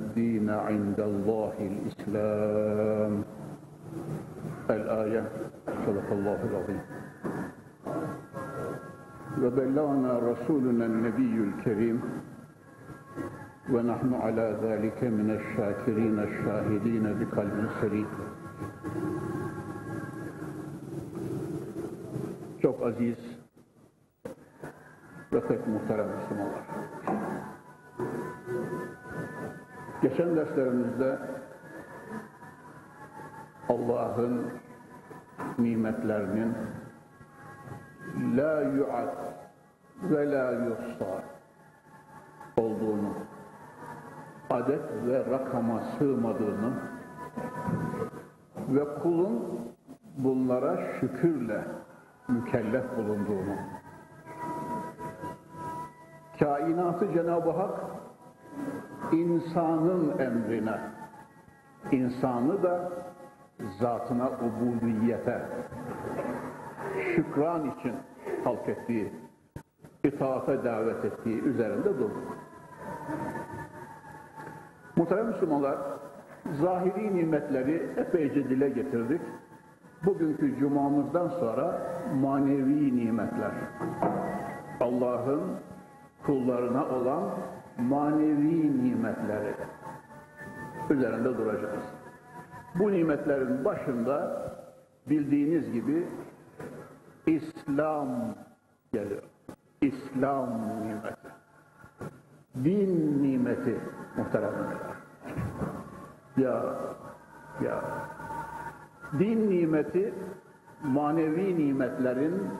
الدين عند الله الإسلام. الآية. صدق الله العظيم. وبلغنا رسولنا النبي الكريم ونحن على ذلك من الشاكرين الشاهدين بقلب سليم. Çok aziz ve pek muhterem Müslümanlar. Geçen derslerimizde Allah'ın nimetlerinin la yu'ad ve la yuhsa olduğunu, adet ve rakama sığmadığını ve kulun bunlara şükürle mükellef bulunduğunu, kainatı Cenab-ı Hak insanın emrine, insanı da zatına ubudiyete, şükran için halk ettiği, itaate davet ettiği üzerinde durduk. Muhterem Müslümanlar, zahiri nimetleri epeyce dile getirdik. Bugünkü cumamızdan sonra manevi nimetler, Allah'ın kullarına olan manevi nimetleri üzerinde duracağız. Bu nimetlerin başında bildiğiniz gibi İslam geliyor. İslam nimeti. Din nimeti muhteremler. Ya, ya. Din nimeti manevi nimetlerin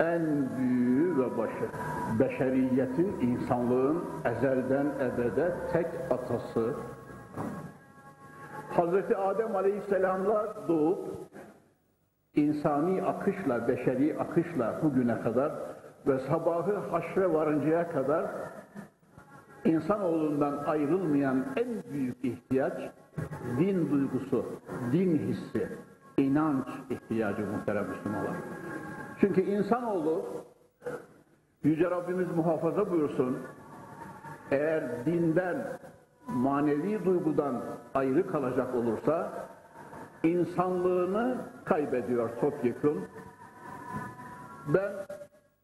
en büyüğü ve başı. Beşeriyetin, insanlığın ezelden ebede tek atası. Hazreti Adem Aleyhisselam'la doğup insani akışla, beşeri akışla bugüne kadar ve sabahı haşre varıncaya kadar insanoğlundan ayrılmayan en büyük ihtiyaç din duygusu, din hissi, inanç ihtiyacı muhterem Müslümanlar. Çünkü insanoğlu Yüce Rabbimiz muhafaza buyursun eğer dinden, manevi duygudan ayrı kalacak olursa insanlığını kaybediyor topyekun. Ben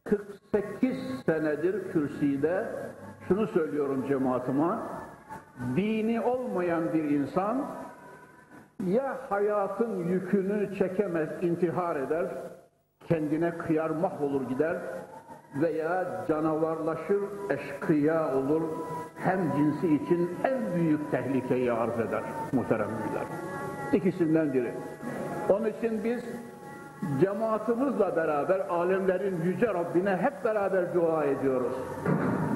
48 senedir kürsüde şunu söylüyorum cemaatime, dini olmayan bir insan ya hayatın yükünü çekemez, intihar eder, kendine kıyar mahvolur gider veya canavarlaşır, eşkıya olur, hem cinsi için en büyük tehlikeyi arz eder muhteremler. İkisinden biri. Onun için biz cemaatimizle beraber alemlerin yüce Rabbine hep beraber dua ediyoruz.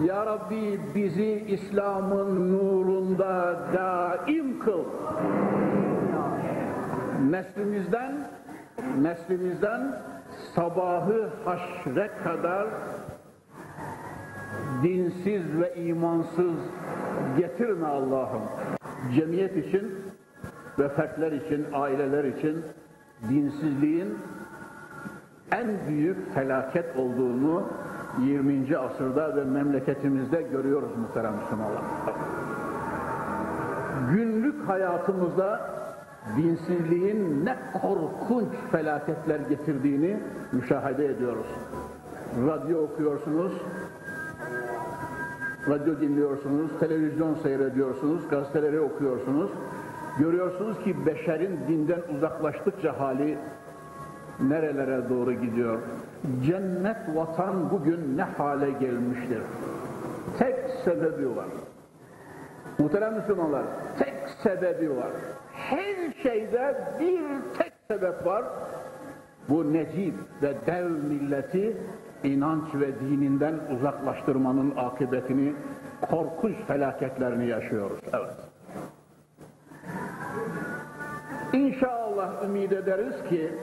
Ya Rabbi bizi İslam'ın nurunda daim kıl. Neslimizden neslimizden sabahı haşre kadar dinsiz ve imansız getirme Allah'ım. Cemiyet için ve fertler için, aileler için dinsizliğin en büyük felaket olduğunu 20. asırda ve memleketimizde görüyoruz muhterem Müslümanlar. Günlük hayatımızda dinsizliğin ne korkunç felaketler getirdiğini müşahede ediyoruz. Radyo okuyorsunuz, radyo dinliyorsunuz, televizyon seyrediyorsunuz, gazeteleri okuyorsunuz. Görüyorsunuz ki beşerin dinden uzaklaştıkça hali nerelere doğru gidiyor. Cennet vatan bugün ne hale gelmiştir. Tek sebebi var. Muhterem Müslümanlar, tek sebebi var. Her şeyde bir tek sebep var. Bu necip ve dev milleti inanç ve dininden uzaklaştırmanın akıbetini korkunç felaketlerini yaşıyoruz. Evet. İnşallah ümit ederiz ki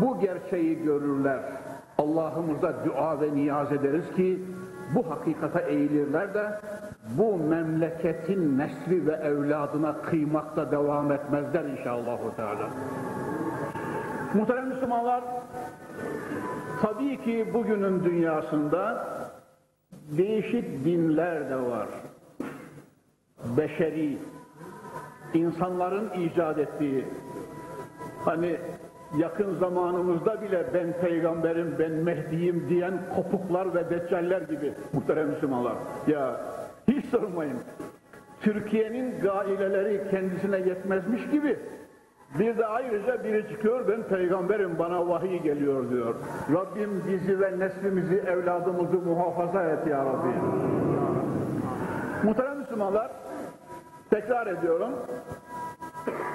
bu gerçeği görürler. Allah'ımıza dua ve niyaz ederiz ki bu hakikata eğilirler de bu memleketin nesli ve evladına kıymakta devam etmezler inşallah. Muhterem Müslümanlar, tabii ki bugünün dünyasında değişik dinler de var. Beşeri, insanların icat ettiği, hani yakın zamanımızda bile ben peygamberim, ben Mehdi'yim diyen kopuklar ve deccaller gibi muhterem Müslümanlar. Ya hiç sormayın. Türkiye'nin gaileleri kendisine yetmezmiş gibi bir de ayrıca biri çıkıyor ben peygamberim bana vahiy geliyor diyor. Rabbim bizi ve neslimizi evladımızı muhafaza et ya Rabbi. Muhterem Müslümanlar tekrar ediyorum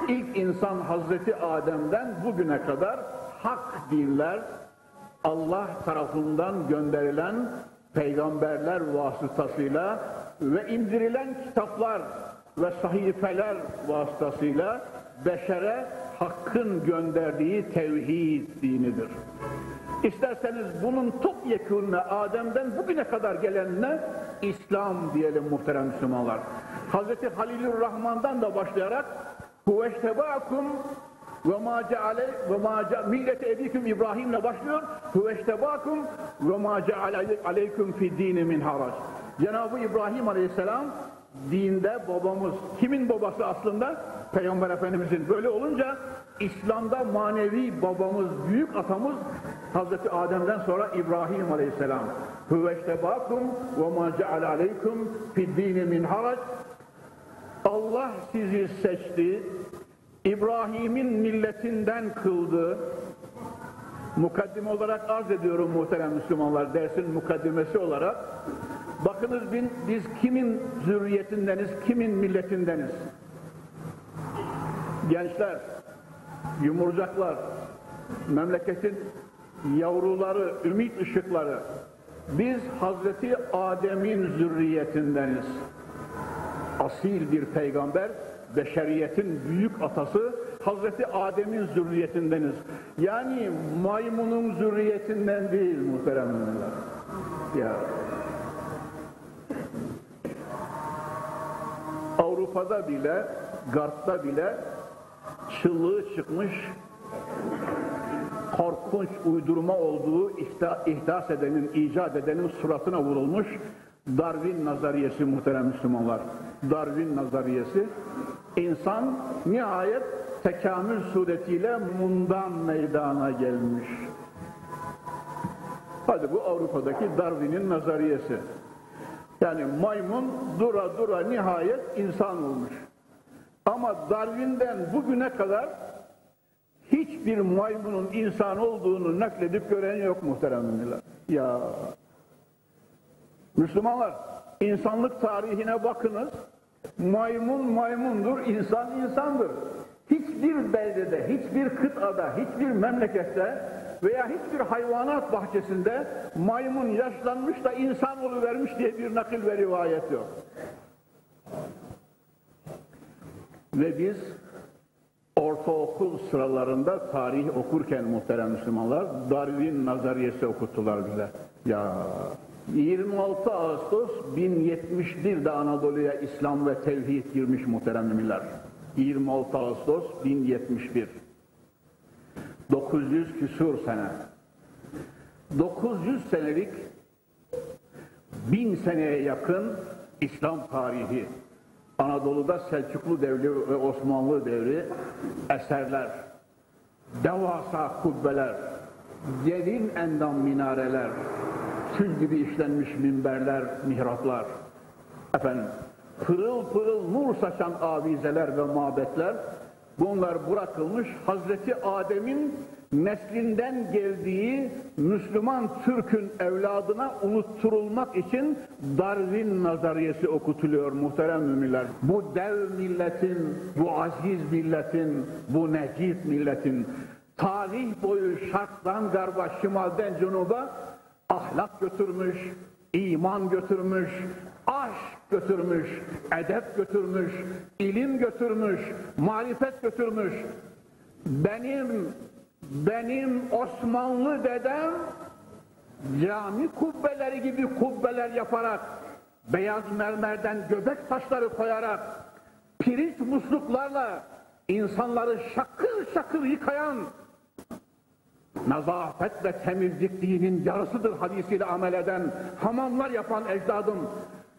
ilk insan Hazreti Adem'den bugüne kadar hak dinler Allah tarafından gönderilen peygamberler vasıtasıyla ve indirilen kitaplar ve sahifeler vasıtasıyla beşere hakkın gönderdiği tevhid dinidir. İsterseniz bunun topyekununa Adem'den bugüne kadar gelenine İslam diyelim muhterem Müslümanlar. Hazreti Halilur Rahman'dan da başlayarak Huveştebâkum ve ma ceale ve ma millete ebikum İbrahim'le başlıyor. Huveştebâkum ve ma ceale aleykum fi dini min harac. Cenab-ı İbrahim Aleyhisselam dinde babamız. Kimin babası aslında? Peygamber Efendimizin. Böyle olunca İslam'da manevi babamız, büyük atamız Hazreti Adem'den sonra İbrahim Aleyhisselam. Huveştebâkum ve ma ceale aleykum fi dini min harac. Allah sizi seçti, İbrahim'in milletinden kıldı. Mukaddim olarak arz ediyorum muhterem Müslümanlar dersin mukaddimesi olarak. Bakınız biz kimin zürriyetindeniz, kimin milletindeniz? Gençler, yumurcaklar, memleketin yavruları, ümit ışıkları. Biz Hazreti Adem'in zürriyetindeniz asil bir peygamber, beşeriyetin büyük atası Hazreti Adem'in zürriyetindeniz. Yani maymunun zürriyetinden değil muhteremler. Ya. Avrupa'da bile, Garp'ta bile çıllığı çıkmış, korkunç uydurma olduğu ihdas edenin, icat edenin suratına vurulmuş Darwin nazariyesi muhterem Müslümanlar. Darwin nazariyesi insan nihayet tekamül suretiyle mundan meydana gelmiş. Hadi bu Avrupa'daki Darwin'in nazariyesi. Yani maymun dura dura nihayet insan olmuş. Ama Darwin'den bugüne kadar hiçbir maymunun insan olduğunu nakledip gören yok muhteremler. Ya Müslümanlar insanlık tarihine bakınız. Maymun maymundur, insan insandır. Hiçbir beldede, hiçbir kıtada, hiçbir memlekette veya hiçbir hayvanat bahçesinde maymun yaşlanmış da insan vermiş diye bir nakil ve rivayet yok. Ve biz ortaokul sıralarında tarih okurken muhterem Müslümanlar Darwin nazariyesi okuttular bize. Ya 26 Ağustos 1071'de Anadolu'ya İslam ve tevhid girmiş muhterem. 26 Ağustos 1071. 900 küsur sene. 900 senelik bin seneye yakın İslam tarihi. Anadolu'da Selçuklu devri ve Osmanlı devri eserler, devasa kubbeler, derin endam minareler, tül gibi işlenmiş minberler, mihraplar, efendim, pırıl pırıl nur saçan avizeler ve mabetler, bunlar bırakılmış Hazreti Adem'in neslinden geldiği Müslüman Türk'ün evladına unutturulmak için Darwin nazariyesi okutuluyor muhterem müminler. Bu dev milletin, bu aziz milletin, bu necid milletin tarih boyu şarktan garba, şimalden cenuba ahlak götürmüş, iman götürmüş, aşk götürmüş, edep götürmüş, ilim götürmüş, marifet götürmüş. Benim, benim Osmanlı dedem cami kubbeleri gibi kubbeler yaparak, beyaz mermerden göbek taşları koyarak, pirinç musluklarla insanları şakır şakır yıkayan, nazafet ve temizlik dinin yarısıdır hadisiyle amel eden, hamamlar yapan ecdadım,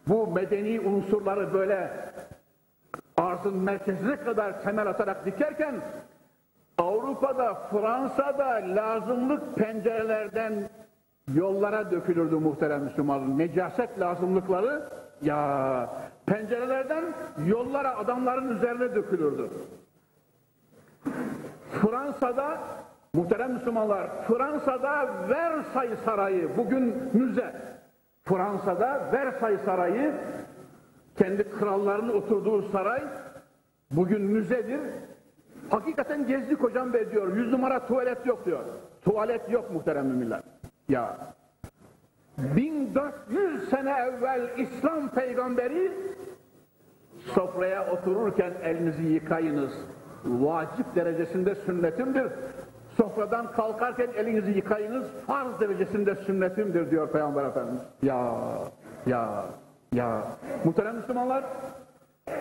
bu medeni unsurları böyle arzın merkezine kadar temel atarak dikerken, Avrupa'da, Fransa'da lazımlık pencerelerden yollara dökülürdü muhterem Müslüman. Necaset lazımlıkları ya pencerelerden yollara adamların üzerine dökülürdü. Fransa'da muhterem Müslümanlar Fransa'da Versailles Sarayı bugün müze. Fransa'da Versailles Sarayı kendi krallarının oturduğu saray bugün müzedir. Hakikaten gezdik hocam be diyor. Yüz numara tuvalet yok diyor. Tuvalet yok muhterem müminler. Ya 1400 sene evvel İslam peygamberi sofraya otururken elinizi yıkayınız. Vacip derecesinde sünnetimdir. Sofradan kalkarken elinizi yıkayınız. Farz derecesinde sünnetimdir diyor Peygamber Efendimiz. Ya, ya, ya. Muhterem Müslümanlar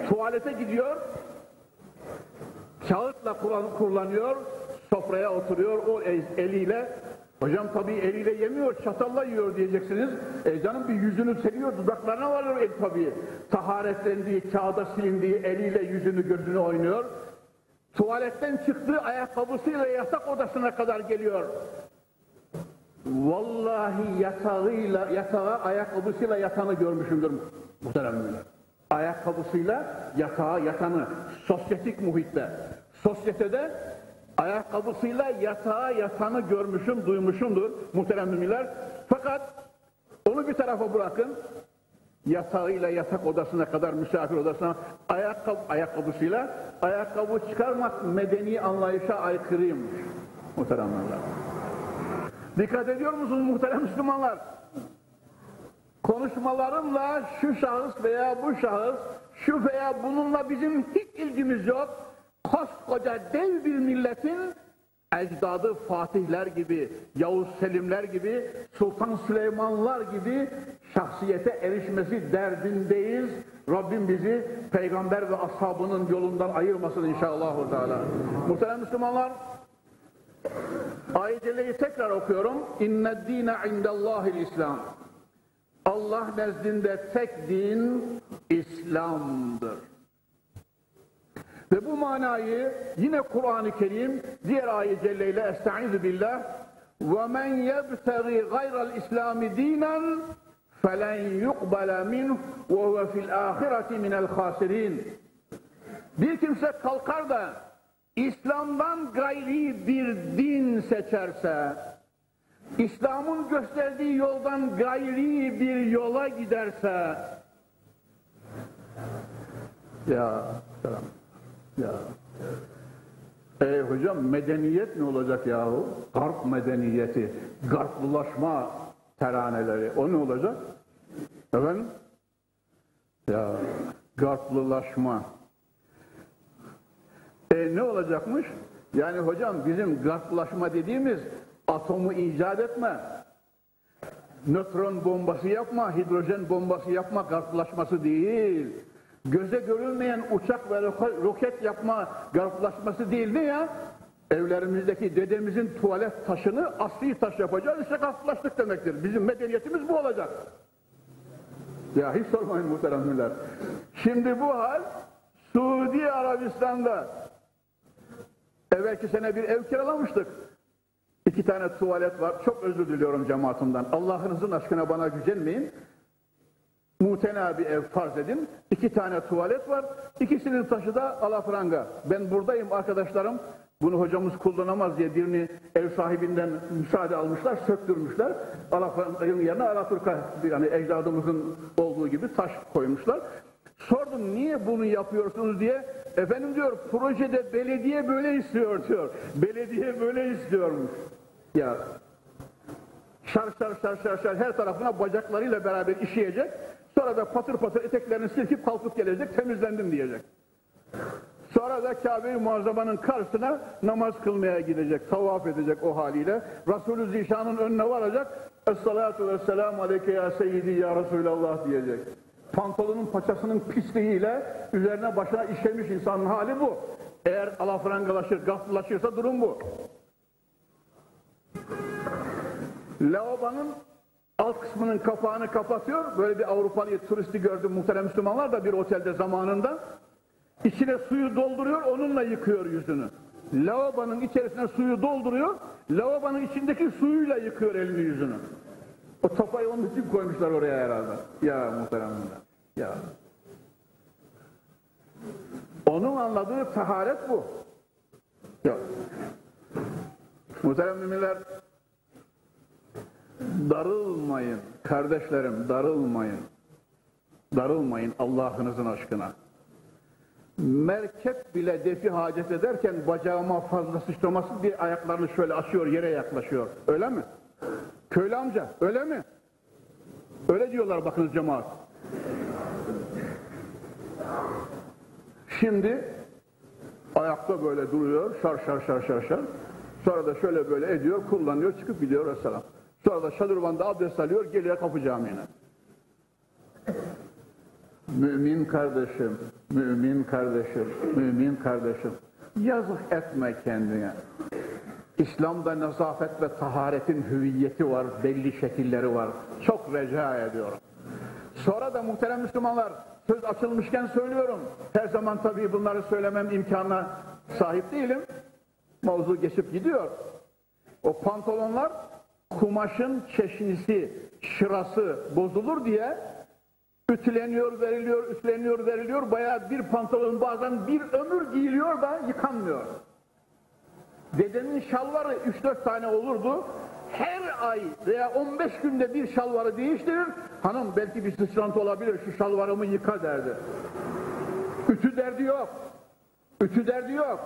tuvalete gidiyor. Kağıtla kullanıyor. Sofraya oturuyor. O eliyle Hocam tabii eliyle yemiyor, çatalla yiyor diyeceksiniz. E canım bir yüzünü seriyor, dudaklarına varıyor el tabii. Taharetlendiği, kağıda silindiği eliyle yüzünü gözünü oynuyor. Tuvaletten çıktığı ayakkabısıyla yatak odasına kadar geliyor. Vallahi yatağıyla, yatağa ayakkabısıyla yatanı görmüşümdür muhteremler. Ayakkabısıyla yatağa yatanı, sosyetik muhitte. Sosyetede ayakkabısıyla yatağa yatanı görmüşüm, duymuşumdur muhterem müminler. Fakat onu bir tarafa bırakın, yatağıyla yatak odasına kadar misafir odasına ayakkabı, ayakkabısıyla ayakkabı çıkarmak medeni anlayışa aykırıymış muhteremler. Dikkat ediyor musunuz muhterem Müslümanlar? Konuşmalarımla şu şahıs veya bu şahıs, şu veya bununla bizim hiç ilgimiz yok koskoca dev bir milletin ecdadı Fatihler gibi, Yavuz Selimler gibi, Sultan Süleymanlar gibi şahsiyete erişmesi derdindeyiz. Rabbim bizi peygamber ve ashabının yolundan ayırmasın inşallah. Teala. Muhterem Müslümanlar, ayet-i tekrar okuyorum. İnne dine indellahil İslam. Allah nezdinde tek din İslam'dır. Ve bu manayı yine Kur'an-ı Kerim diğer ayet celle ile estaizu billah yebtagi gayral islami dinen felen yuqbala minhu ve huve fil ahireti minel khasirin bir kimse kalkar da İslam'dan gayri bir din seçerse İslam'ın gösterdiği yoldan gayri bir yola giderse ya selam ya. E hocam medeniyet ne olacak yahu? Garp medeniyeti, garplılaşma teraneleri. O ne olacak? Efendim? Ya garplılaşma. E ne olacakmış? Yani hocam bizim garplaşma dediğimiz atomu icat etme, nötron bombası yapma, hidrojen bombası yapma garplaşması değil göze görülmeyen uçak ve roket yapma garplaşması değil ne ya? Evlerimizdeki dedemizin tuvalet taşını asli taş yapacağız işte garplaştık demektir. Bizim medeniyetimiz bu olacak. Ya hiç sormayın muhteremler. Şimdi bu hal Suudi Arabistan'da evvelki sene bir ev kiralamıştık. İki tane tuvalet var. Çok özür diliyorum cemaatimden. Allah'ınızın aşkına bana gücenmeyin. Mutena bir ev farz edin. İki tane tuvalet var. İkisinin taşı da alafranga. Ben buradayım arkadaşlarım. Bunu hocamız kullanamaz diye birini ev sahibinden müsaade almışlar, söktürmüşler. Alafranganın yerine Alaturka yani ecdadımızın olduğu gibi taş koymuşlar. Sordum niye bunu yapıyorsunuz diye. Efendim diyor projede belediye böyle istiyor diyor. Belediye böyle istiyormuş. Ya Şar şar şar şar şar her tarafına bacaklarıyla beraber işeyecek. Sonra da patır patır eteklerini silkip kalkıp gelecek, temizlendim diyecek. Sonra da Kabe-i Muazzama'nın karşısına namaz kılmaya gidecek, tavaf edecek o haliyle. Resulü Zişan'ın önüne varacak, Esselatu vesselamu aleyke ya seyyidi ya Resulallah diyecek. Pantolonun paçasının pisliğiyle üzerine başına işemiş insanın hali bu. Eğer alafrangalaşır, gaflaşırsa durum bu. Lavabonun alt kısmının kapağını kapatıyor. Böyle bir Avrupalı turisti gördüm muhterem Müslümanlar da bir otelde zamanında. İçine suyu dolduruyor, onunla yıkıyor yüzünü. Lavabonun içerisine suyu dolduruyor, lavabonun içindeki suyuyla yıkıyor elini yüzünü. O topayı onun için koymuşlar oraya herhalde. Ya muhteremler. Ya. Onun anladığı taharet bu. Ya. Muhterem müminler, darılmayın kardeşlerim, darılmayın. Darılmayın Allah'ınızın aşkına. Merkep bile defi hacet ederken bacağıma fazla sıçraması diye ayaklarını şöyle açıyor, yere yaklaşıyor. Öyle mi? Köylü amca, öyle mi? Öyle diyorlar bakınız cemaat. Şimdi ayakta böyle duruyor, şar şar şar şar şar. Sonra da şöyle böyle ediyor, kullanıyor, çıkıp gidiyor vesselam. Sonra da şadırvanda abdest alıyor, geliyor kapı camiine. Mümin kardeşim, mümin kardeşim, mümin kardeşim. Yazık etme kendine. İslam'da nezafet ve taharetin hüviyeti var, belli şekilleri var. Çok rica ediyorum. Sonra da muhterem Müslümanlar, söz açılmışken söylüyorum. Her zaman tabii bunları söylemem imkanına sahip değilim. Mavzu geçip gidiyor. O pantolonlar kumaşın çeşnisi, şırası bozulur diye ütüleniyor, veriliyor, ütleniyor, veriliyor. Bayağı bir pantolon bazen bir ömür giyiliyor da yıkanmıyor. Dedenin şalvarı 3-4 tane olurdu. Her ay veya 15 günde bir şalvarı değiştirir. Hanım belki bir sıçrantı olabilir şu şalvarımı yıka derdi. Ütü derdi yok. Ütü derdi yok.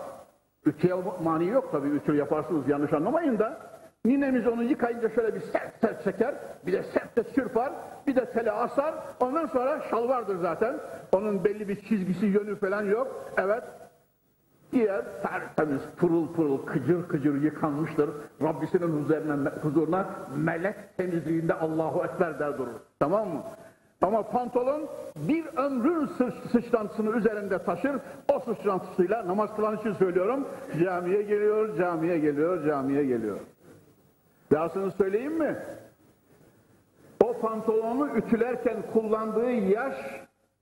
Ütüye mani yok tabii ütü yaparsınız yanlış anlamayın da. Ninemiz onu yıkayınca şöyle bir sert sert çeker, bir de sert de çırpar, bir de tele asar. Ondan sonra şalvardır zaten. Onun belli bir çizgisi, yönü falan yok. Evet, Diğer tertemiz, pırıl pırıl, kıcır kıcır yıkanmıştır. Rabbisinin huzuruna, huzuruna melek temizliğinde Allahu Ekber der durur. Tamam mı? Ama pantolon bir ömrün sıçrantısını üzerinde taşır. O sıçrantısıyla namaz kılan için söylüyorum. Camiye geliyor, camiye geliyor, camiye geliyor. Dahasını söyleyeyim mi? O pantolonu ütülerken kullandığı yaş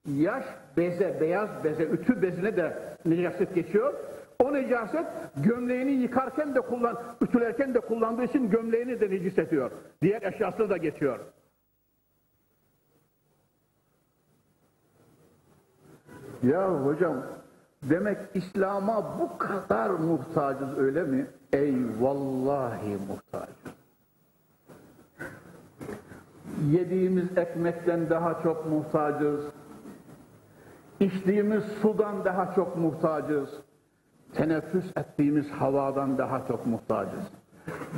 yaş beze, beyaz beze, ütü bezine de necaset geçiyor. O necaset gömleğini yıkarken de kullan, ütülerken de kullandığı için gömleğini de necis ediyor. Diğer eşyasını da geçiyor. Ya hocam demek İslam'a bu kadar muhtacız öyle mi? Ey vallahi muhtacız. Yediğimiz ekmekten daha çok muhtacız İçtiğimiz sudan daha çok muhtacız. Teneffüs ettiğimiz havadan daha çok muhtacız.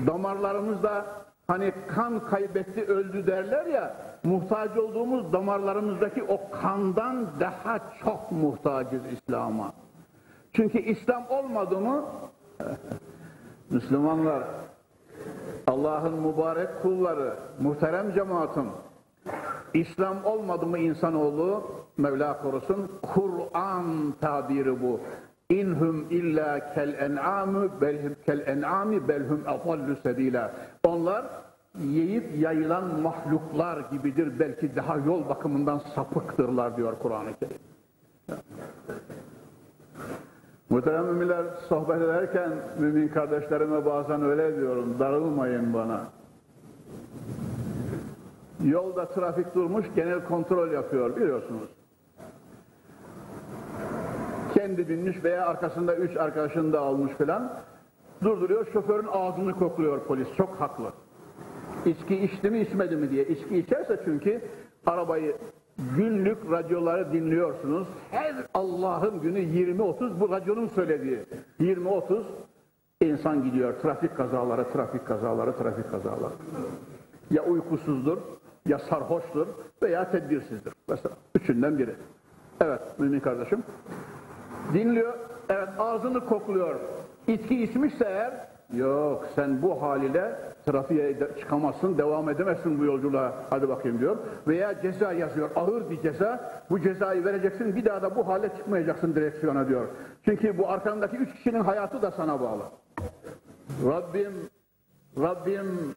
Damarlarımızda hani kan kaybetti öldü derler ya muhtaç olduğumuz damarlarımızdaki o kandan daha çok muhtacız İslam'a. Çünkü İslam olmadı mı Müslümanlar Allah'ın mübarek kulları muhterem cemaatim İslam olmadı mı insanoğlu Mevla korusun Kur'an tabiri bu. İnhum illa kel en'amü belhum kel en'ami belhum adallu sebila. Onlar yiyip yayılan mahluklar gibidir. Belki daha yol bakımından sapıktırlar diyor Kur'an-ı Kerim. Muhterem müminler sohbet ederken mümin kardeşlerime bazen öyle diyorum. Darılmayın bana. Yolda trafik durmuş genel kontrol yapıyor biliyorsunuz. Kendi binmiş veya arkasında üç arkadaşını da almış filan. Durduruyor şoförün ağzını kokluyor polis çok haklı. İçki içti mi içmedi mi diye. İçki içerse çünkü arabayı günlük radyoları dinliyorsunuz. Her Allah'ın günü 20-30 bu radyonun söylediği 20-30 insan gidiyor. Trafik kazaları, trafik kazaları, trafik kazaları. Ya uykusuzdur, ya sarhoştur veya tedbirsizdir. Mesela üçünden biri. Evet mümin kardeşim. Dinliyor, evet ağzını kokluyor. İçki içmişse eğer, yok sen bu haliyle trafiğe çıkamazsın, devam edemezsin bu yolculuğa, hadi bakayım diyor. Veya ceza yazıyor, ağır bir ceza, bu cezayı vereceksin, bir daha da bu hale çıkmayacaksın direksiyona diyor. Çünkü bu arkandaki üç kişinin hayatı da sana bağlı. Rabbim, Rabbim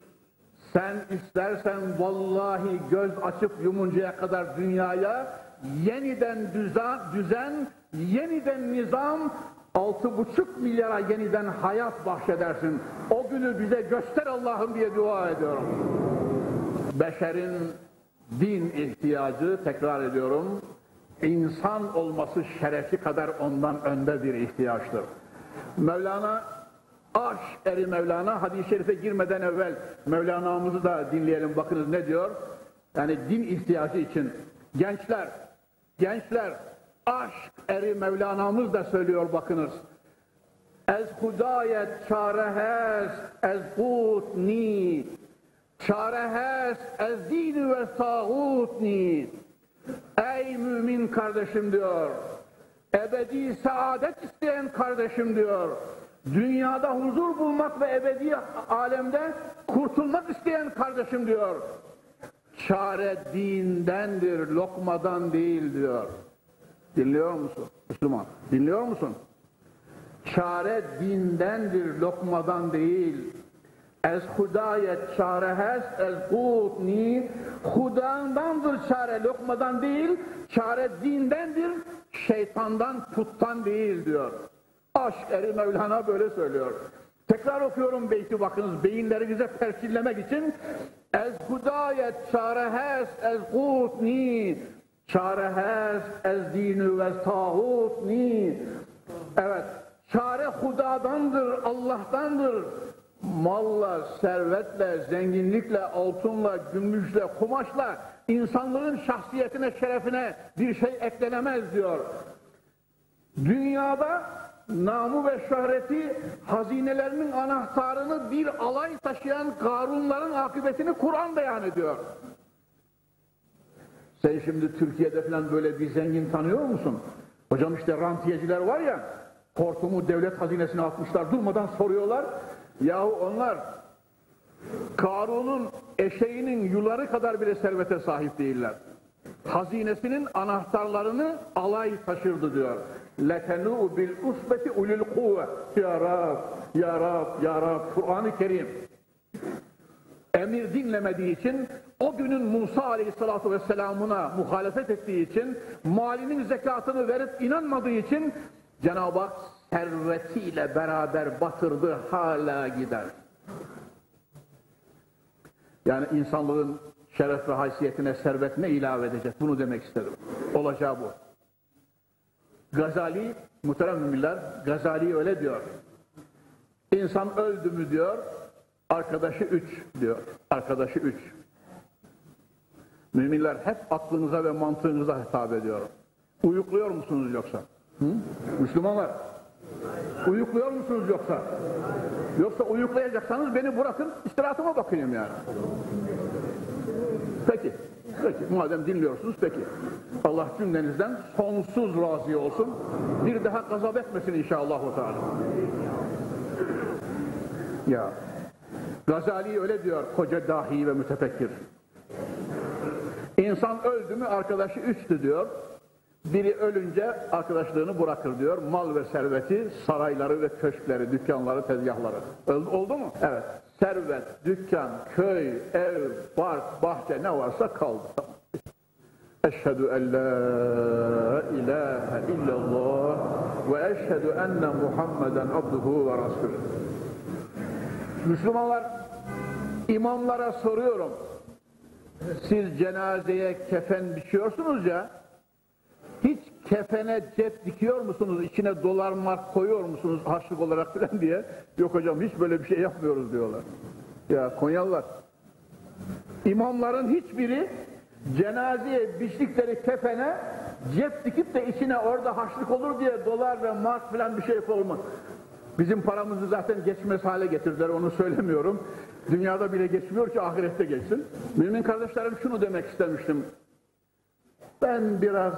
sen istersen vallahi göz açıp yumuncaya kadar dünyaya yeniden düzen, düzen yeniden nizam, altı buçuk milyara yeniden hayat bahşedersin. O günü bize göster Allah'ım diye dua ediyorum. Beşerin din ihtiyacı, tekrar ediyorum, insan olması şerefi kadar ondan önde bir ihtiyaçtır. Mevlana Aş eri Mevlana hadis-i şerife girmeden evvel Mevlana'mızı da dinleyelim bakınız ne diyor? Yani din ihtiyacı için gençler, gençler aşk eri Mevlana'mız da söylüyor bakınız. Ez hudayet çarehez ez ni çarehez ez dini ve ni Ey mümin kardeşim diyor. Ebedi saadet isteyen kardeşim diyor. Dünyada huzur bulmak ve ebedi alemde kurtulmak isteyen kardeşim diyor. Çare dindendir, lokmadan değil diyor. Dinliyor musun Müslüman? Dinliyor musun? Çare dindendir, lokmadan değil. Ez hudayet çarehez ez kutni Hudandandır çare, lokmadan değil. Çare dindendir, şeytandan, puttan değil diyor. Aşk eri Mevlana böyle söylüyor. Tekrar okuyorum beyti bakınız beyinlerinize persillemek için. Ez hudayet çarehez ez kutni çarehez ez dinu ve tağutni Evet, çare hudadandır, Allah'tandır. Malla, servetle, zenginlikle, altınla, gümüşle, kumaşla insanlığın şahsiyetine, şerefine bir şey eklenemez diyor. Dünyada namı ve şöhreti hazinelerinin anahtarını bir alay taşıyan Karunların akıbetini Kur'an beyan ediyor. Sen şimdi Türkiye'de falan böyle bir zengin tanıyor musun? Hocam işte rantiyeciler var ya, hortumu devlet hazinesine atmışlar, durmadan soruyorlar. Yahu onlar Karun'un eşeğinin yuları kadar bile servete sahip değiller. Hazinesinin anahtarlarını alay taşırdı diyor. لَتَنُوا بِالْاُسْبَةِ اُلُوا الْقُوَّةِ Ya Rab, Ya Rab, Ya Rab, Kur'an-ı Kerim. Emir dinlemediği için, o günün Musa Aleyhisselatü Vesselam'ına muhalefet ettiği için, malinin zekatını verip inanmadığı için, Cenab-ı Hak servetiyle beraber batırdı, hala gider. Yani insanlığın şeref ve haysiyetine servet ne ilave edecek? Bunu demek istedim. Olacağı bu. Gazali, muhterem müminler, Gazali öyle diyor. İnsan öldü mü diyor, arkadaşı üç diyor. Arkadaşı üç. Müminler hep aklınıza ve mantığınıza hitap ediyorum. Uyukluyor musunuz yoksa? Hı? Müslümanlar, uyukluyor musunuz yoksa? Yoksa uyuklayacaksanız beni bırakın, istirahatıma bakayım yani. Peki, peki. Madem dinliyorsunuz peki. Allah cümlenizden sonsuz razı olsun. Bir daha gazap etmesin inşallah. Ya, Gazali öyle diyor koca dahi ve mütefekkir. İnsan öldü mü arkadaşı üçtü diyor. Biri ölünce arkadaşlığını bırakır diyor. Mal ve serveti, sarayları ve köşkleri, dükkanları, tezgahları. Oldu mu? Evet. Servet, dükkan, köy, ev, park, bahçe ne varsa kaldı. Eşhedü en la ilahe illallah ve eşhedü enne Muhammeden abduhu ve rasulü. Müslümanlar, imamlara soruyorum. Siz cenazeye kefen biçiyorsunuz ya, hiç kefene cep dikiyor musunuz, içine dolar mark koyuyor musunuz harçlık olarak falan diye. Yok hocam hiç böyle bir şey yapmıyoruz diyorlar. Ya Konyalılar. İmamların hiçbiri cenazeye biçtikleri kefene cep dikip de içine orada harçlık olur diye dolar ve mark falan bir şey koymaz. Bizim paramızı zaten geçmez hale getirdiler onu söylemiyorum. Dünyada bile geçmiyor ki ahirette geçsin. Mümin kardeşlerim şunu demek istemiştim. Ben biraz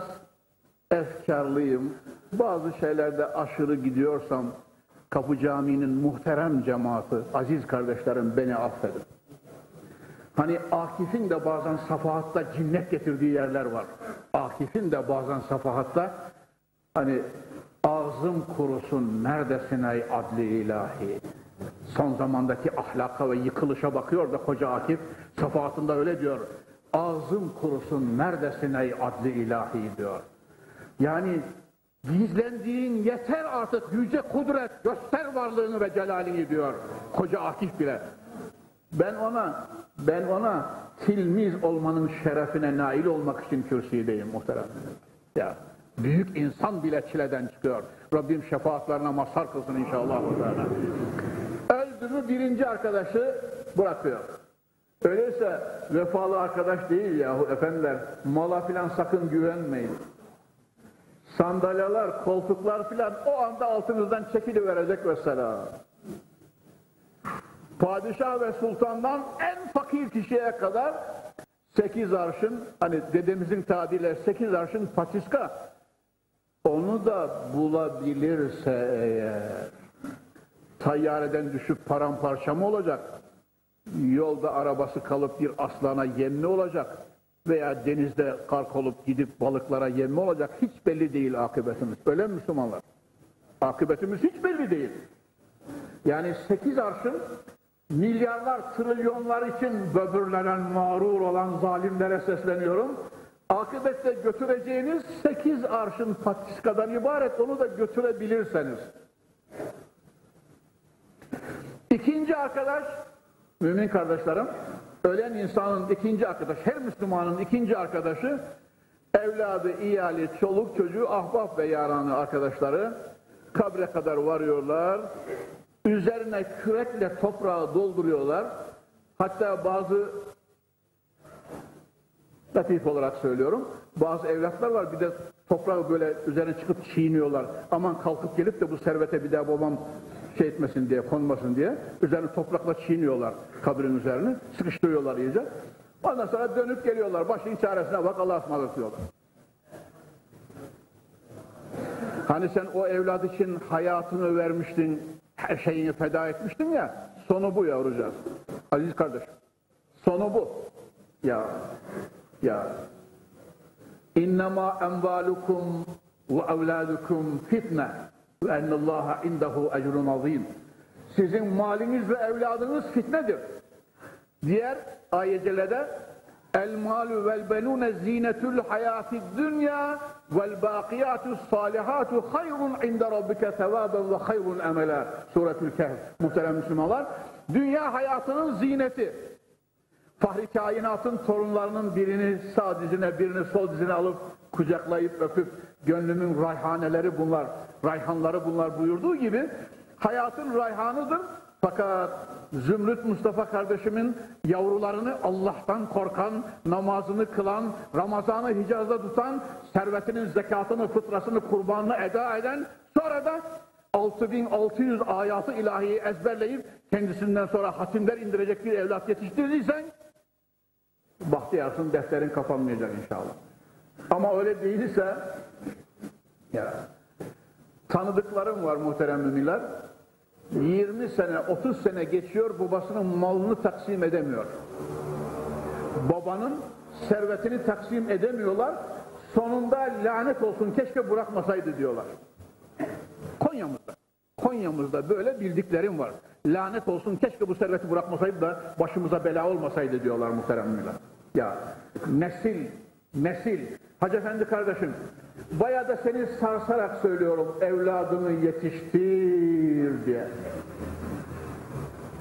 efkarlıyım. Bazı şeylerde aşırı gidiyorsam Kapı Camii'nin muhterem cemaati, aziz kardeşlerim beni affedin. Hani Akif'in de bazen safahatta cinnet getirdiği yerler var. Akif'in de bazen safahatta hani ağzım kurusun neredesin ey adli ilahi. Son zamandaki ahlaka ve yıkılışa bakıyor da koca Akif safahatında öyle diyor. Ağzım kurusun neredesin ey adli ilahi diyor. Yani gizlendiğin yeter artık yüce kudret göster varlığını ve celalini diyor koca Akif bile. Ben ona ben ona tilmiz olmanın şerefine nail olmak için kürsüdeyim muhterem. Ya büyük insan bile çileden çıkıyor. Rabbim şefaatlerine mazhar kılsın inşallah. Öldü mü birinci arkadaşı bırakıyor. Öyleyse vefalı arkadaş değil yahu efendiler. Mala filan sakın güvenmeyin. Sandalyeler, koltuklar filan o anda altınızdan çekiliverecek mesela. Padişah ve sultandan en fakir kişiye kadar sekiz arşın, hani dedemizin tabiriyle sekiz arşın patiska, onu da bulabilirse eğer, tayyareden düşüp paramparça mı olacak? Yolda arabası kalıp bir aslana yem mi olacak? Veya denizde kark olup gidip balıklara yem mi olacak? Hiç belli değil akıbetimiz. Öyle mi Müslümanlar? Akıbetimiz hiç belli değil. Yani sekiz arşın milyarlar, trilyonlar için böbürlenen, mağrur olan zalimlere sesleniyorum. Akıbette götüreceğiniz sekiz arşın patiskadan ibaret, onu da götürebilirseniz. İkinci arkadaş, mümin kardeşlerim, ölen insanın ikinci arkadaş, her Müslümanın ikinci arkadaşı, evladı, iyali, çoluk, çocuğu, ahbap ve yaranı arkadaşları kabre kadar varıyorlar. Üzerine kürekle toprağı dolduruyorlar. Hatta bazı latif olarak söylüyorum. Bazı evlatlar var bir de toprağı böyle üzerine çıkıp çiğniyorlar. Aman kalkıp gelip de bu servete bir daha babam şey etmesin diye, konmasın diye üzerine toprakla çiğniyorlar kabrin üzerine. Sıkıştırıyorlar iyice. Ondan sonra dönüp geliyorlar. Başın çaresine bak Allah'a ısmarladık diyorlar. Hani sen o evlat için hayatını vermiştin, her şeyini feda etmiştin ya, sonu bu yavrucağız. Aziz kardeş, sonu bu. Ya, ya. İnnemâ envâlukum ve evlâdukum fitne ve ennallâhe indehu ecrun azîm. Sizin maliniz ve evladınız fitnedir. Diğer ayetlerde El malu vel benune zinetul hayatid dünya vel bakiyatus salihatu hayrun inde rabbike sevaben ve hayrun emela. Suretül Kehf. Muhterem Müslümanlar. Dünya hayatının zineti. Fahri kainatın torunlarının birini sağ dizine birini sol dizine alıp kucaklayıp öpüp gönlümün rayhaneleri bunlar, rayhanları bunlar buyurduğu gibi hayatın rayhanıdır. Fakat Zümrüt Mustafa kardeşimin yavrularını Allah'tan korkan, namazını kılan, Ramazan'ı Hicaz'da tutan, servetinin zekatını, fıtrasını, kurbanını eda eden, sonra da 6600 ayatı ilahiyi ezberleyip kendisinden sonra hatimler indirecek bir evlat yetiştirdiysen bahtiyarsın defterin kapanmayacak inşallah. Ama öyle değilse ya tanıdıklarım var muhterem müminler 20 sene, 30 sene geçiyor babasının malını taksim edemiyor. Babanın servetini taksim edemiyorlar. Sonunda lanet olsun keşke bırakmasaydı diyorlar. Konya'mızda. Konya'mızda böyle bildiklerim var. Lanet olsun keşke bu serveti bırakmasaydı da başımıza bela olmasaydı diyorlar muhteremler. Ya nesil, nesil. Hacı Efendi kardeşim, bayağı da seni sarsarak söylüyorum evladını yetiştir diye.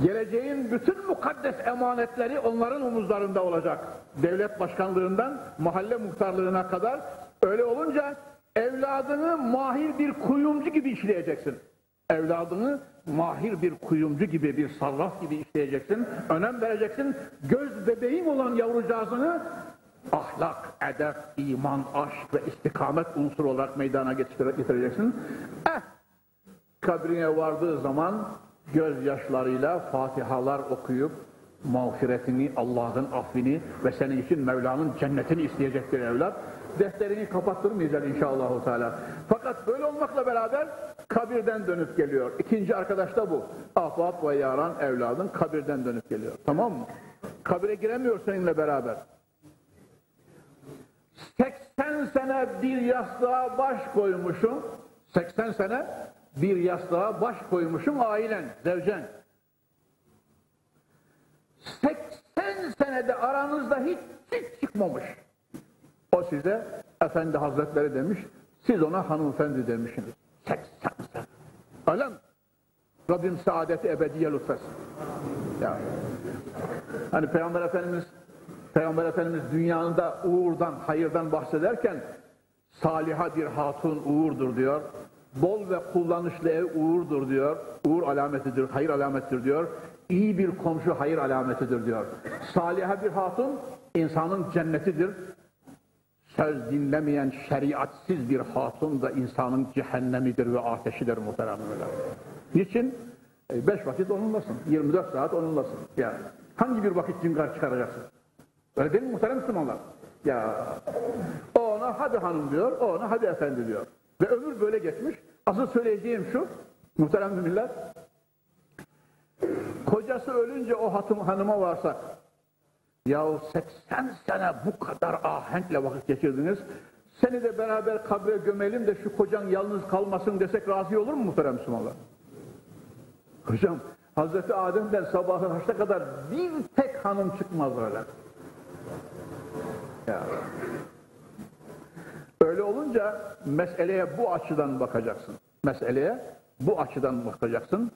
Geleceğin bütün mukaddes emanetleri onların omuzlarında olacak. Devlet başkanlığından mahalle muhtarlığına kadar öyle olunca evladını mahir bir kuyumcu gibi işleyeceksin. Evladını mahir bir kuyumcu gibi, bir sarraf gibi işleyeceksin. Önem vereceksin. Göz bebeğin olan yavrucağızını ahlak, edep, iman, aşk ve istikamet unsuru olarak meydana getireceksin. Eh, kabrine vardığı zaman gözyaşlarıyla Fatihalar okuyup mağfiretini, Allah'ın affini ve senin için Mevla'nın cennetini isteyecektir evlat. Defterini kapattırmayacak inşallah. Teala. Fakat böyle olmakla beraber kabirden dönüp geliyor. İkinci arkadaş da bu. Ahbap ve yaran evladın kabirden dönüp geliyor. Tamam mı? Kabire giremiyor seninle beraber. 80 sene bir yastığa baş koymuşum. 80 sene bir yastığa baş koymuşum ailen, zevcen. 80 senede aranızda hiç, hiç çıkmamış. O size efendi hazretleri demiş, siz ona hanımefendi demişsiniz. 80 sene. Öyle mi? Rabbim saadeti ebediye lütfesin. Yani, hani Peygamber Efendimiz Peygamber Efendimiz dünyada uğurdan, hayırdan bahsederken saliha bir hatun uğurdur diyor. Bol ve kullanışlı ev uğurdur diyor. Uğur alametidir, hayır alametidir diyor. İyi bir komşu hayır alametidir diyor. Saliha bir hatun insanın cennetidir. Söz dinlemeyen şeriatsiz bir hatun da insanın cehennemidir ve ateşidir muhteremler. Niçin? E, beş vakit onunlasın. 24 saat onunlasın. Yani hangi bir vakit cingar çıkaracaksın? Öyle değil mi muhterem Müslümanlar? Ya o ona hadi hanım diyor, o ona hadi efendi diyor. Ve ömür böyle geçmiş. Asıl söyleyeceğim şu, muhterem müminler, kocası ölünce o hatım, hanıma varsa, yahu 80 sene bu kadar ahenkle vakit geçirdiniz, seni de beraber kabre gömelim de şu kocan yalnız kalmasın desek razı olur mu muhterem Müslümanlar? Hocam, Hazreti Adem'den sabahın haçta kadar bir tek hanım çıkmaz öyle. Ya. Öyle olunca meseleye bu açıdan bakacaksın. Meseleye bu açıdan bakacaksın.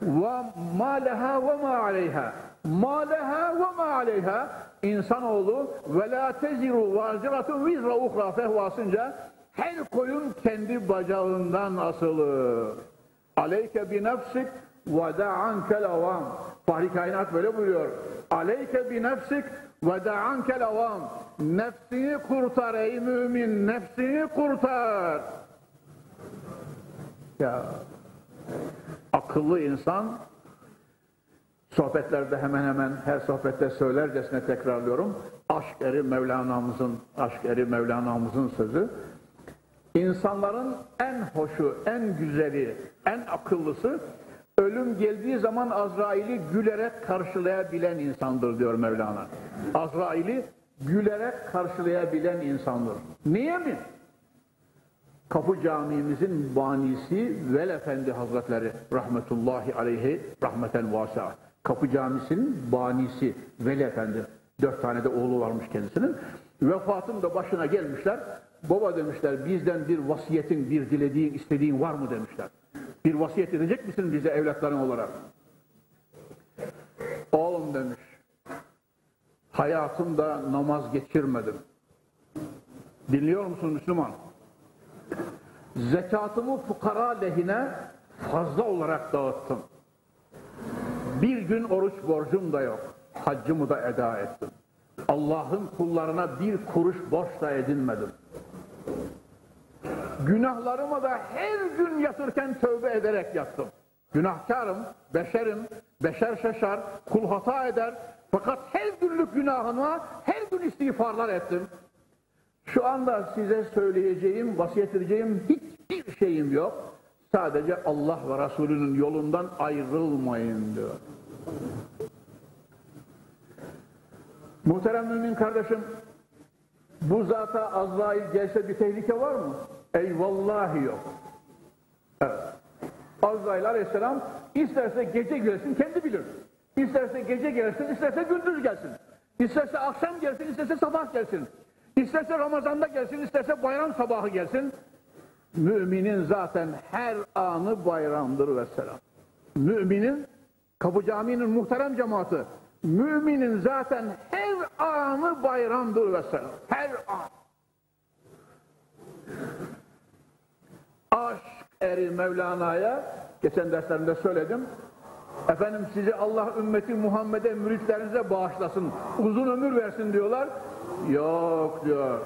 Ma leha ve ma aleyha. Ma leha ve ma aleyha. İnsanoğlu ve la teziru vaziratun vizra uhra fehvasınca her koyun kendi bacağından asılır. Aleyke bi nefsik ve da'ankel avam. Fahri kainat böyle buyuruyor. Aleyke bi nefsik ve da'ankel avam. Nefsini kurtar ey mümin, nefsini kurtar. Ya akıllı insan sohbetlerde hemen hemen her sohbette söylercesine tekrarlıyorum. Aşk eri Mevlana'mızın aşk eri Mevlana'mızın sözü. İnsanların en hoşu, en güzeli, en akıllısı ölüm geldiği zaman Azrail'i gülerek karşılayabilen insandır diyor Mevlana. Azrail'i gülerek karşılayabilen insandır. Niye mi? Kapı Camimizin banisi Vel Efendi Hazretleri rahmetullahi aleyhi rahmeten vasa. Kapı Camisi'nin banisi Vel Efendi. Dört tane de oğlu varmış kendisinin. Vefatın da başına gelmişler. Baba demişler bizden bir vasiyetin, bir dilediğin, istediğin var mı demişler. Bir vasiyet edecek misin bize evlatların olarak? Oğlum demiş. Hayatımda namaz geçirmedim. Dinliyor musun Müslüman? Zekatımı fukara lehine fazla olarak dağıttım. Bir gün oruç borcum da yok. Haccımı da eda ettim. Allah'ın kullarına bir kuruş borç da edinmedim. Günahlarımı da her gün yatırken tövbe ederek yattım. Günahkarım, beşerim, beşer şaşar, kul hata eder. Fakat her günlük günahıma her gün istiğfarlar ettim. Şu anda size söyleyeceğim, vasiyet edeceğim hiçbir şeyim yok. Sadece Allah ve Resulünün yolundan ayrılmayın diyor. Muhterem mümin kardeşim, bu zata Azrail gelse bir tehlike var mı? Eyvallahi yok. Evet. Azrail aleyhisselam isterse gece gelsin kendi bilir. İsterse gece gelsin, isterse gündüz gelsin. İsterse akşam gelsin, isterse sabah gelsin. İsterse Ramazan'da gelsin, isterse bayram sabahı gelsin. Müminin zaten her anı bayramdır ve selam. Müminin, Kapı Camii'nin muhterem cemaati, müminin zaten her anı bayramdır ve selam. Her an. Aşk eri Mevlana'ya, geçen derslerimde söyledim, efendim sizi Allah ümmeti Muhammed'e müritlerinize bağışlasın, uzun ömür versin diyorlar. Yok diyor.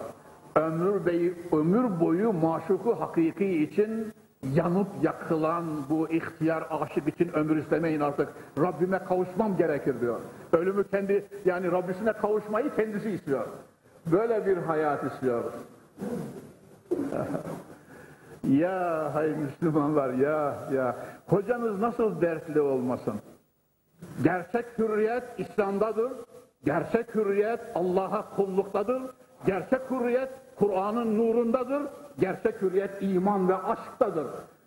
Ömür, beyi, ömür boyu maşuku hakiki için yanıp yakılan bu ihtiyar aşık için ömür istemeyin artık. Rabbime kavuşmam gerekir diyor. Ölümü kendi yani Rabbisine kavuşmayı kendisi istiyor. Böyle bir hayat istiyor. Ya hay Müslümanlar ya ya. Hocanız nasıl dertli olmasın? Gerçek hürriyet İslam'dadır. Gerçek hürriyet Allah'a kulluktadır. Gerçek hürriyet Kur'an'ın nurundadır. Gerçek hürriyet iman ve aşktadır.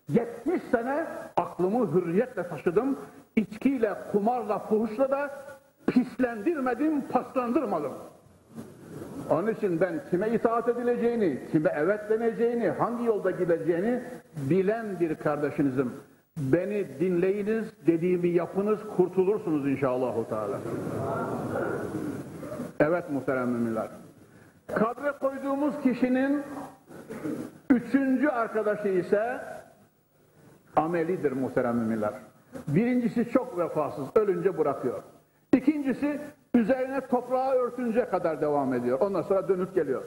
70 sene aklımı hürriyetle taşıdım. İçkiyle, kumarla, fuhuşla da pislendirmedim, paslandırmadım. Onun için ben kime itaat edileceğini, kime evet deneceğini, hangi yolda gideceğini bilen bir kardeşinizim. Beni dinleyiniz, dediğimi yapınız, kurtulursunuz inşallah. Evet muhterem müminler. Kabre koyduğumuz kişinin üçüncü arkadaşı ise amelidir muhterem müminler. Birincisi çok vefasız, ölünce bırakıyor. İkincisi üzerine toprağı örtünce kadar devam ediyor. Ondan sonra dönüp geliyor.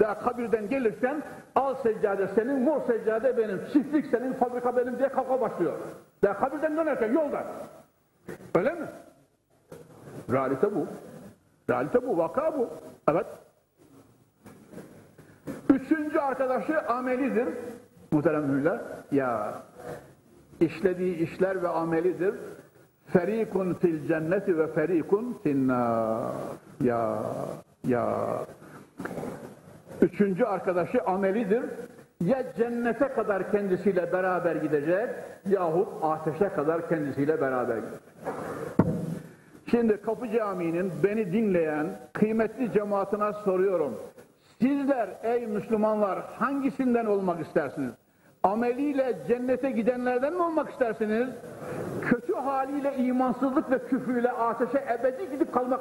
Daha kabirden gelirken al seccade senin, mor seccade benim, çiftlik senin, fabrika benim diye kavga başlıyor. Daha kabirden dönerken yolda. Öyle mi? Realite bu. Realite bu, vaka bu. Evet. Üçüncü arkadaşı amelidir. Muhterem. Ya işlediği işler ve amelidir. Ferikun fil cenneti ve ferikun finnar. Ya ya Üçüncü arkadaşı amelidir. Ya cennete kadar kendisiyle beraber gidecek yahut ateşe kadar kendisiyle beraber gidecek. Şimdi Kapı Camii'nin beni dinleyen kıymetli cemaatine soruyorum. Sizler ey Müslümanlar hangisinden olmak istersiniz? Ameliyle cennete gidenlerden mi olmak istersiniz? Haliyle imansızlık ve küfrüyle ateşe ebedi gidip kalmak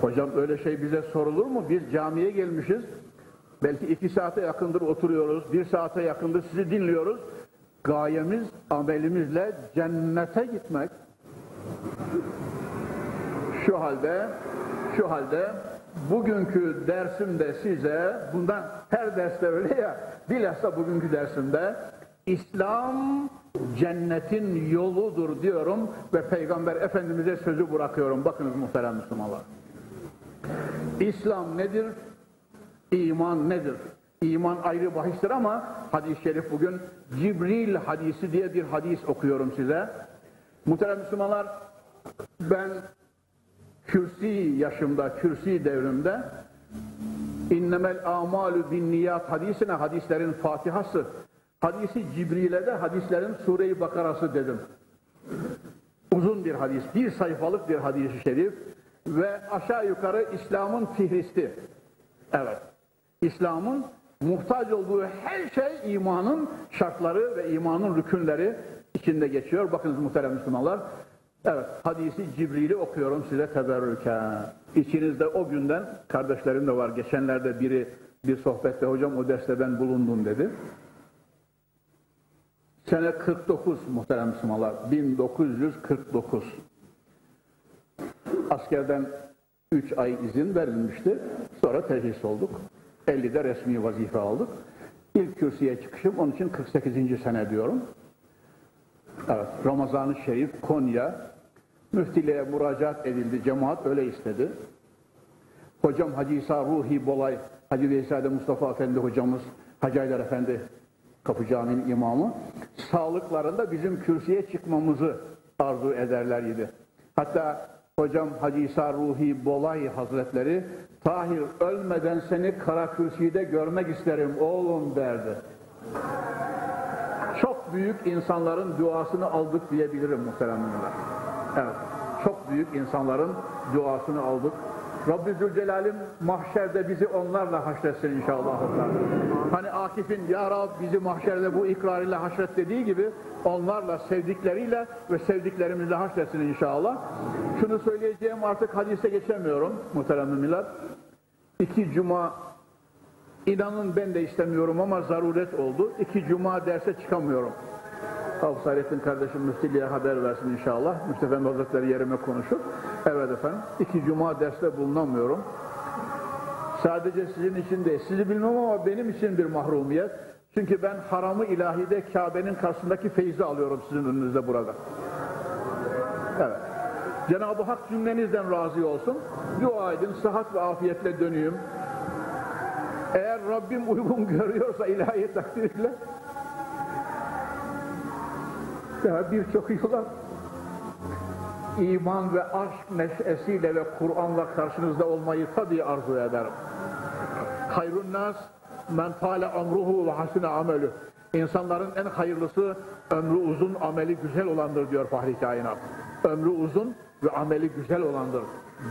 Hocam öyle şey bize sorulur mu? Biz camiye gelmişiz. Belki iki saate yakındır oturuyoruz. Bir saate yakındır sizi dinliyoruz. Gayemiz amelimizle cennete gitmek. Şu halde şu halde bugünkü dersimde size bundan her derste öyle ya bilhassa bugünkü dersimde İslam cennetin yoludur diyorum ve Peygamber Efendimiz'e sözü bırakıyorum. Bakınız muhterem Müslümanlar. İslam nedir? İman nedir? İman ayrı bahistir ama hadis-i şerif bugün Cibril hadisi diye bir hadis okuyorum size. Muhterem Müslümanlar ben kürsi yaşımda, kürsi devrimde innemel amalu bin niyat hadisine hadislerin fatihası hadisi Cibril'e de hadislerin Sure-i Bakarası dedim. Uzun bir hadis, bir sayfalık bir hadis-i şerif ve aşağı yukarı İslam'ın fihristi. Evet. İslam'ın muhtaç olduğu her şey imanın şartları ve imanın rükünleri içinde geçiyor. Bakınız muhterem Müslümanlar. Evet, hadisi Cibril'i okuyorum size teberrüken. İçinizde o günden kardeşlerim de var. Geçenlerde biri bir sohbette hocam o derste ben bulundum dedi. Sene 49 muhterem Müslümanlar. 1949 askerden 3 ay izin verilmişti. Sonra terhis olduk. 50'de resmi vazife aldık. İlk kürsüye çıkışım onun için 48. sene diyorum. Evet, Ramazan-ı Şerif, Konya, müftiliğe müracaat edildi, cemaat öyle istedi. Hocam Hacı İsa Ruhi Bolay, Hacı Veysade Mustafa Efendi hocamız, Hacı Aydar Efendi Kapı Camii'nin imamı, sağlıklarında bizim kürsüye çıkmamızı arzu ederlerdi. Hatta Hocam Hacı İsa Ruhi Bolay Hazretleri Tahir ölmeden seni kara kürsüde görmek isterim oğlum derdi. Çok büyük insanların duasını aldık diyebilirim muhteremler. Evet. Çok büyük insanların duasını aldık. Rabbi Zülcelal'im mahşerde bizi onlarla haşretsin inşallah. Hani Akif'in Ya Rab bizi mahşerde bu ikrarıyla haşret dediği gibi onlarla sevdikleriyle ve sevdiklerimizle haşretsin inşallah. Şunu söyleyeceğim artık hadise geçemiyorum muhterem müminler. İki cuma inanın ben de istemiyorum ama zaruret oldu. İki cuma derse çıkamıyorum. Hafız Hayrettin kardeşim müftiliğe haber versin inşallah. Müftü Efendi Hazretleri yerime konuşur. Evet efendim. iki cuma derste bulunamıyorum. Sadece sizin için değil. Sizi bilmem ama benim için bir mahrumiyet. Çünkü ben haramı ilahide Kabe'nin karşısındaki feyzi alıyorum sizin önünüzde burada. Evet. Cenab-ı Hak cümlenizden razı olsun. Dua edin, sıhhat ve afiyetle döneyim. Eğer Rabbim uygun görüyorsa ilahi takdirle daha birçok yıla iman ve aşk neşesiyle ve Kur'an'la karşınızda olmayı tabii arzu ederim. Hayrun nas men tale amruhu ve hasine amelü. İnsanların en hayırlısı ömrü uzun, ameli güzel olandır diyor Fahri Kainat. Ömrü uzun ve ameli güzel olandır.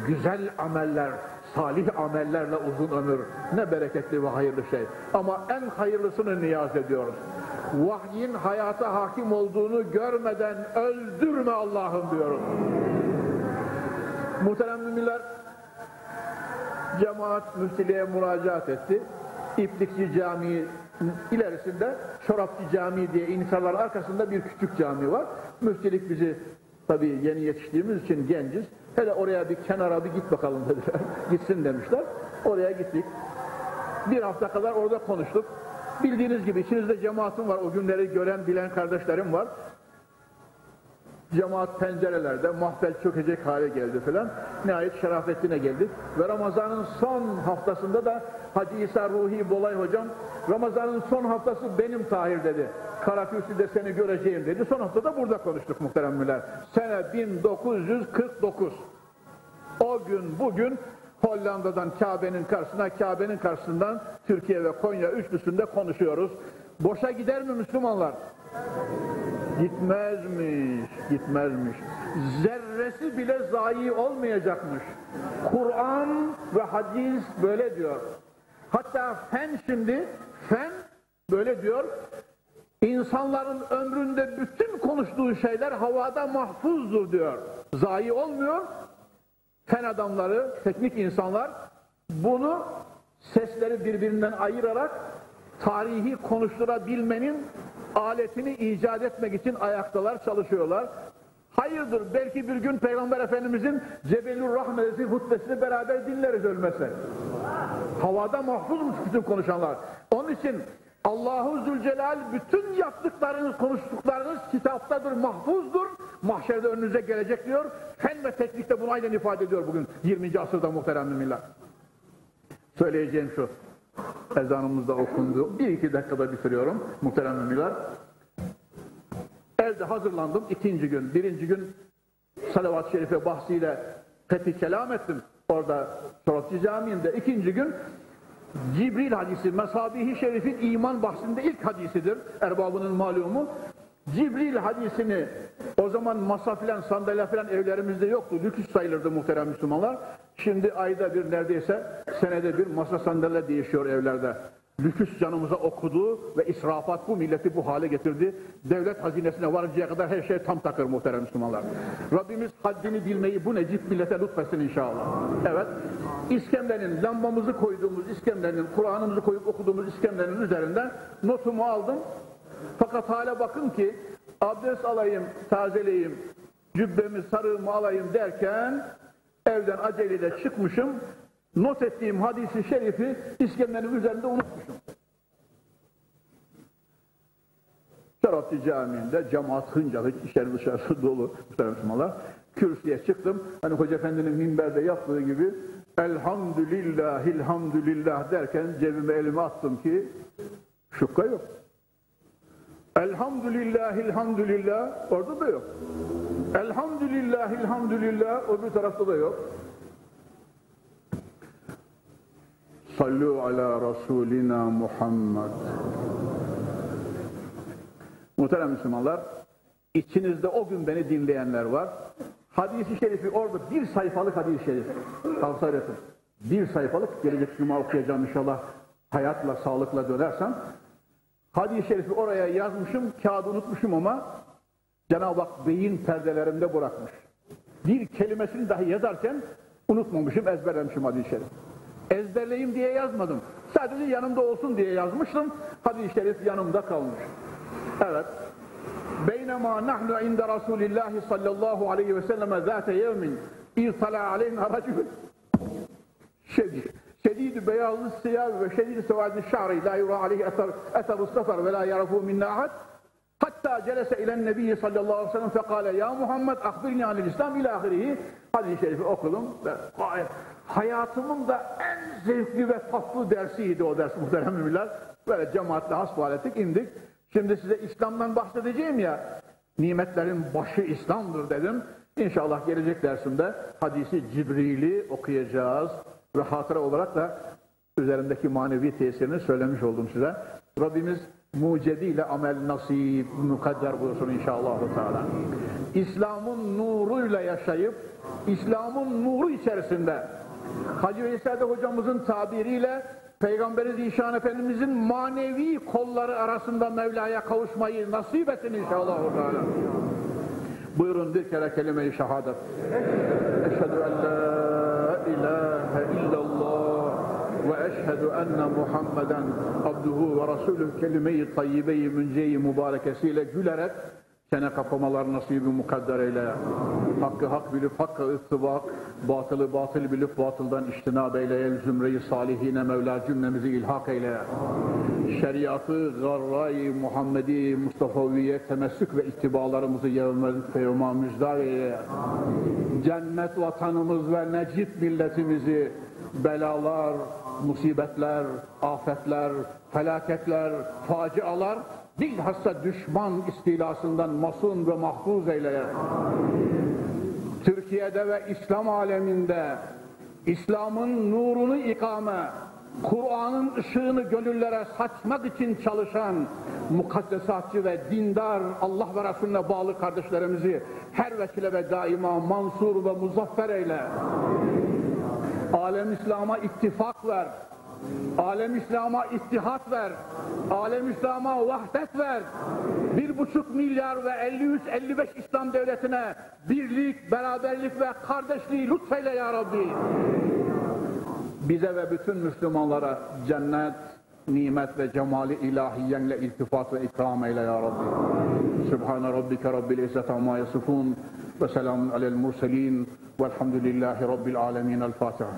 Güzel ameller, salih amellerle uzun ömür. Ne bereketli ve hayırlı şey. Ama en hayırlısını niyaz ediyoruz. Vahyin hayata hakim olduğunu görmeden öldürme Allah'ım diyorum. Muhterem müminler, cemaat müftiliğe müracaat etti. İplikçi Camii ilerisinde Çorapçı Camii diye insanların arkasında bir küçük cami var. Müftilik bizi tabii yeni yetiştiğimiz için genciz. Hele oraya bir kenara bir git bakalım dediler. Gitsin demişler. Oraya gittik. Bir hafta kadar orada konuştuk. Bildiğiniz gibi içinizde cemaatim var. O günleri gören, bilen kardeşlerim var. Cemaat pencerelerde mahfel çökecek hale geldi filan. Nihayet Şerafettin'e geldik. Ve Ramazan'ın son haftasında da Hacı İsa Ruhi Bolay hocam Ramazan'ın son haftası benim Tahir dedi. Karakürsü'de seni göreceğim dedi. Son haftada burada konuştuk muhteremler. Sene 1949. O gün bugün Hollanda'dan Kabe'nin karşısına, Kabe'nin karşısından Türkiye ve Konya üçlüsünde konuşuyoruz. Boşa gider mi Müslümanlar? Gitmezmiş, gitmezmiş. Zerresi bile zayi olmayacakmış. Kur'an ve hadis böyle diyor. Hatta fen şimdi, fen böyle diyor. İnsanların ömründe bütün konuştuğu şeyler havada mahfuzdur diyor. Zayi olmuyor. Fen adamları, teknik insanlar bunu sesleri birbirinden ayırarak tarihi konuşturabilmenin aletini icat etmek için ayaktalar, çalışıyorlar. Hayırdır, belki bir gün Peygamber Efendimizin Cebelur Rahmetesi hutbesini beraber dinleriz ölmese. Havada mahfuzmuş bütün konuşanlar. Onun için Allahu Zülcelal bütün yaptıklarınız, konuştuklarınız kitaptadır, mahfuzdur. Mahşerde önünüze gelecek diyor. Fen ve teknikte bunu aynen ifade ediyor bugün 20. asırda muhterem müminler. Söyleyeceğim şu. Ezanımızda okundu. Bir iki dakikada bitiriyorum muhterem müminler. Evde hazırlandım ikinci gün. Birinci gün salavat-ı şerife bahsiyle fethi kelam ettim. Orada Sorokçu Camii'nde. ikinci gün Cibril hadisi, Mesabihi Şerif'in iman bahsinde ilk hadisidir. Erbabının malumu. Cibril hadisini o zaman masa filan sandalye filan evlerimizde yoktu. Lüküs sayılırdı muhterem Müslümanlar. Şimdi ayda bir neredeyse senede bir masa sandalye değişiyor evlerde. Lüküs canımıza okudu ve israfat bu milleti bu hale getirdi. Devlet hazinesine varıncaya kadar her şey tam takır muhterem Müslümanlar. Rabbimiz haddini bilmeyi bu necip millete lütfetsin inşallah. Evet. İskemlenin, lambamızı koyduğumuz iskemlenin, Kur'an'ımızı koyup okuduğumuz iskemlenin üzerinde notumu aldım. Fakat hala bakın ki abdest alayım, tazeleyeyim, cübbemi, sarığımı alayım derken evden aceleyle çıkmışım. Not ettiğim hadisi şerifi iskemlenin üzerinde unutmuşum. Şarapçı Camii'nde cemaat hınca hınç içeri dışarısı dolu Müslümanlar. Kürsüye çıktım. Hani Hoca Efendi'nin minberde yaptığı gibi Elhamdülillah, ilhamdülillah derken cebime elimi attım ki şukka yok. Elhamdülillah, elhamdülillah orada da yok. Elhamdülillah, elhamdülillah öbür tarafta da yok. Sallu ala Resulina Muhammed. Muhterem Müslümanlar, içinizde o gün beni dinleyenler var. Hadisi şerifi orada bir sayfalık hadis-i şerif. Tavsiye ederim. Bir sayfalık gelecek cuma okuyacağım inşallah hayatla, sağlıkla dönersem. Hadis-i şerifi oraya yazmışım, kağıdı unutmuşum ama Cenab-ı Hak beyin perdelerimde bırakmış. Bir kelimesini dahi yazarken unutmamışım, ezberlemişim hadis-i şerif. Ezberleyeyim diye yazmadım. Sadece yanımda olsun diye yazmıştım. Hadis-i şerif yanımda kalmış. Evet. Beynema nahnu inde Resulillahi sallallahu aleyhi ve selleme zâte yevmin İrtala aleyna racül şedid beyazlı siyah ve şedid sevadi şa'ri la yura aleyhi eser eser sefer ve la yarafu minna ahad hatta celese ilen nebiyyi sallallahu aleyhi ve sellem fekale ya Muhammed akbirni anil İslam ila ahirihi hadis-i şerifi okudum ve gayet hayatımın da en zevkli ve tatlı dersiydi o ders muhterem müminler. Böyle cemaatle hasbihal ettik indik. Şimdi size İslam'dan bahsedeceğim ya nimetlerin başı İslam'dır dedim. İnşallah gelecek dersimde hadisi Cibril'i okuyacağız ve hatıra olarak da üzerindeki manevi tesirini söylemiş oldum size. Rabbimiz mucediyle amel nasip, mukadder buyursun inşallah. İslam'ın nuruyla yaşayıp, İslam'ın nuru içerisinde Hacı Veysade hocamızın tabiriyle Peygamberi Zişan Efendimizin manevi kolları arasında Mevla'ya kavuşmayı nasip etsin inşallah. Buyurun bir kere kelime-i şehadet. Eşhedü en la ilahe illallah ve eşhedü enne Muhammeden abduhu ve rasulü kelime-i tayyibe-i münce-i mübarekesiyle gülerek çene kapamalar nasibi mukadder eyle. Hakkı hak bilip hakka ıttibak, batılı batıl bilip batıldan iştinab eyle. Zümre-i salihine Mevla cümlemizi ilhak eyle. Şeriatı, garra-i Muhammedi, Mustafa'viye temessük ve ittibalarımızı yevmel feyuma müjdar eyle. Cennet vatanımız ve necip milletimizi belalar, musibetler, afetler, felaketler, facialar bilhassa düşman istilasından masum ve mahfuz eyle. Türkiye'de ve İslam aleminde İslam'ın nurunu ikame, Kur'an'ın ışığını gönüllere saçmak için çalışan mukaddesatçı ve dindar Allah ve Resulüne bağlı kardeşlerimizi her vesile ve daima mansur ve muzaffer eyle. Alem İslam'a ittifak ver. Alem İslam'a ittihat ver. Alem İslam'a vahdet ver. Bir buçuk milyar ve 53-55 İslam devletine birlik, beraberlik ve kardeşliği lütfeyle ya Rabbi. Bize ve bütün Müslümanlara cennet, nimet ve cemali ilahiyenle iltifat ve ikram eyle ya Rabbi. Subhane rabbike rabbil izzet amma yasifun ve selamun alel murselin velhamdülillahi rabbil alemin. El Fatiha.